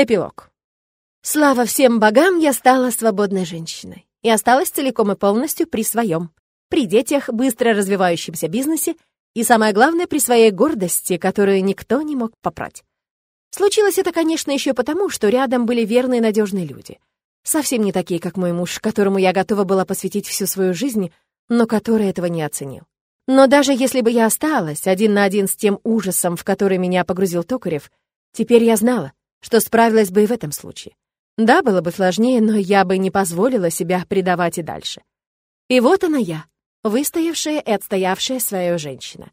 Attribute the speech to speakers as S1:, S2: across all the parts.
S1: Эпилог. Слава всем богам, я стала свободной женщиной и осталась целиком и полностью при своем, при детях, быстро развивающемся бизнесе и, самое главное, при своей гордости, которую никто не мог попрать. Случилось это, конечно, еще потому, что рядом были верные надежные люди. Совсем не такие, как мой муж, которому я готова была посвятить всю свою жизнь, но который этого не оценил. Но даже если бы я осталась один на один с тем ужасом, в который меня погрузил Токарев, теперь я знала, что справилась бы и в этом случае. Да, было бы сложнее, но я бы не позволила себя предавать и дальше. И вот она я, выстоявшая и отстоявшая свою женщина.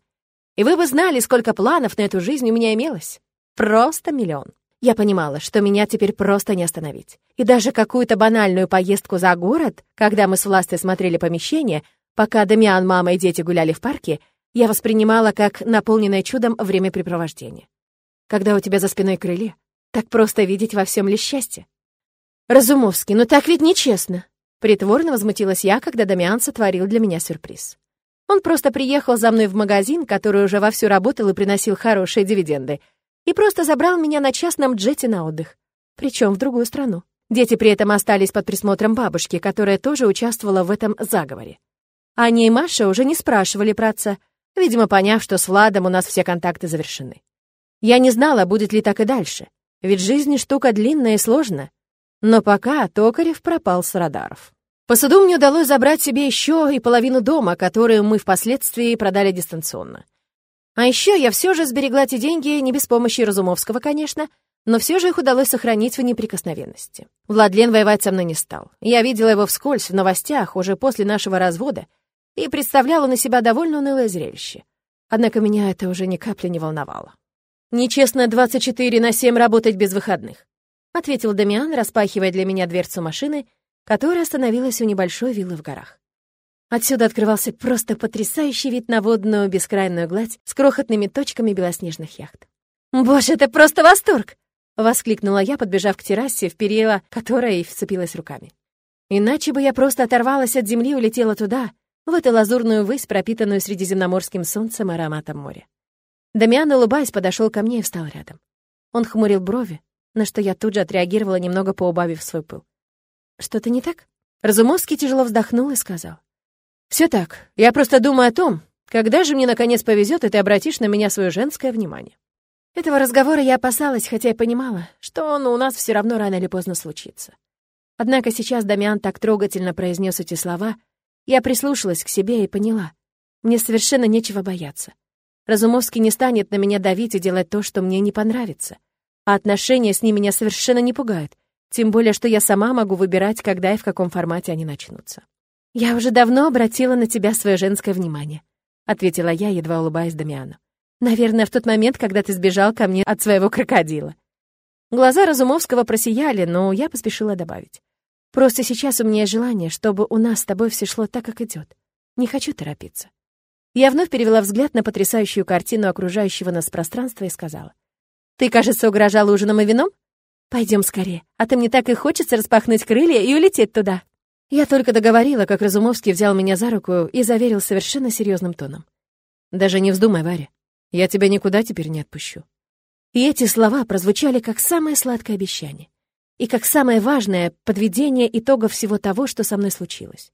S1: И вы бы знали, сколько планов на эту жизнь у меня имелось. Просто миллион. Я понимала, что меня теперь просто не остановить. И даже какую-то банальную поездку за город, когда мы с Властой смотрели помещение, пока Дамиан, мама и дети гуляли в парке, я воспринимала как наполненное чудом времяпрепровождение. Когда у тебя за спиной крылья, так просто видеть во всем лишь счастье. Разумовский, ну так ведь нечестно. Притворно возмутилась я, когда Дамиан сотворил для меня сюрприз. Он просто приехал за мной в магазин, который уже вовсю работал и приносил хорошие дивиденды, и просто забрал меня на частном джете на отдых, причем в другую страну. Дети при этом остались под присмотром бабушки, которая тоже участвовала в этом заговоре. Аня и Маша уже не спрашивали про отца, видимо, поняв, что с Владом у нас все контакты завершены. Я не знала, будет ли так и дальше. Ведь жизнь штука длинная и сложная. Но пока Токарев пропал с радаров. По суду мне удалось забрать себе еще и половину дома, которую мы впоследствии продали дистанционно. А еще я все же сберегла эти деньги, не без помощи Разумовского, конечно, но все же их удалось сохранить в неприкосновенности. Владлен воевать со мной не стал. Я видела его вскользь в новостях уже после нашего развода и представляла на себя довольно унылое зрелище. Однако меня это уже ни капли не волновало. «Нечестно 24 на 7 работать без выходных», ответил Дамиан, распахивая для меня дверцу машины, которая остановилась у небольшой виллы в горах. Отсюда открывался просто потрясающий вид на водную бескрайную гладь с крохотными точками белоснежных яхт. «Боже, это просто восторг!» — воскликнула я, подбежав к террасе, в перила которой вцепилась руками. Иначе бы я просто оторвалась от земли и улетела туда, в эту лазурную высь, пропитанную средиземноморским солнцем и ароматом моря. Дамиан, улыбаясь, подошел ко мне и встал рядом. Он хмурил брови, на что я тут же отреагировала, немного поубавив свой пыл. «Что-то не так?» Разумовский тяжело вздохнул и сказал. «Все так. Я просто думаю о том, когда же мне наконец повезет, и ты обратишь на меня свое женское внимание». Этого разговора я опасалась, хотя и понимала, что он у нас все равно рано или поздно случится. Однако сейчас Дамиан так трогательно произнес эти слова, я прислушалась к себе и поняла. Мне совершенно нечего бояться. Разумовский не станет на меня давить и делать то, что мне не понравится. А отношения с ним меня совершенно не пугают, тем более, что я сама могу выбирать, когда и в каком формате они начнутся. «Я уже давно обратила на тебя свое женское внимание», — ответила я, едва улыбаясь Дамиану. «Наверное, в тот момент, когда ты сбежал ко мне от своего крокодила». Глаза Разумовского просияли, но я поспешила добавить. «Просто сейчас у меня есть желание, чтобы у нас с тобой все шло так, как идет. Не хочу торопиться. Я вновь перевела взгляд на потрясающую картину окружающего нас пространства и сказала. «Ты, кажется, угрожала ужином и вином? Пойдем скорее, а то мне так и хочется распахнуть крылья и улететь туда». Я только договорила, как Разумовский взял меня за руку и заверил совершенно серьезным тоном. «Даже не вздумай, Варя, я тебя никуда теперь не отпущу». И эти слова прозвучали как самое сладкое обещание и как самое важное подведение итогов всего того, что со мной случилось.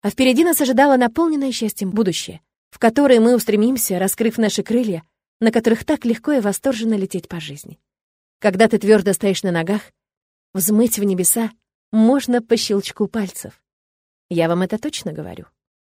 S1: А впереди нас ожидало наполненное счастьем будущее — в который мы устремимся, раскрыв наши крылья, на которых так легко и восторженно лететь по жизни. Когда ты твердо стоишь на ногах, взмыть в небеса можно по щелчку пальцев. Я вам это точно говорю.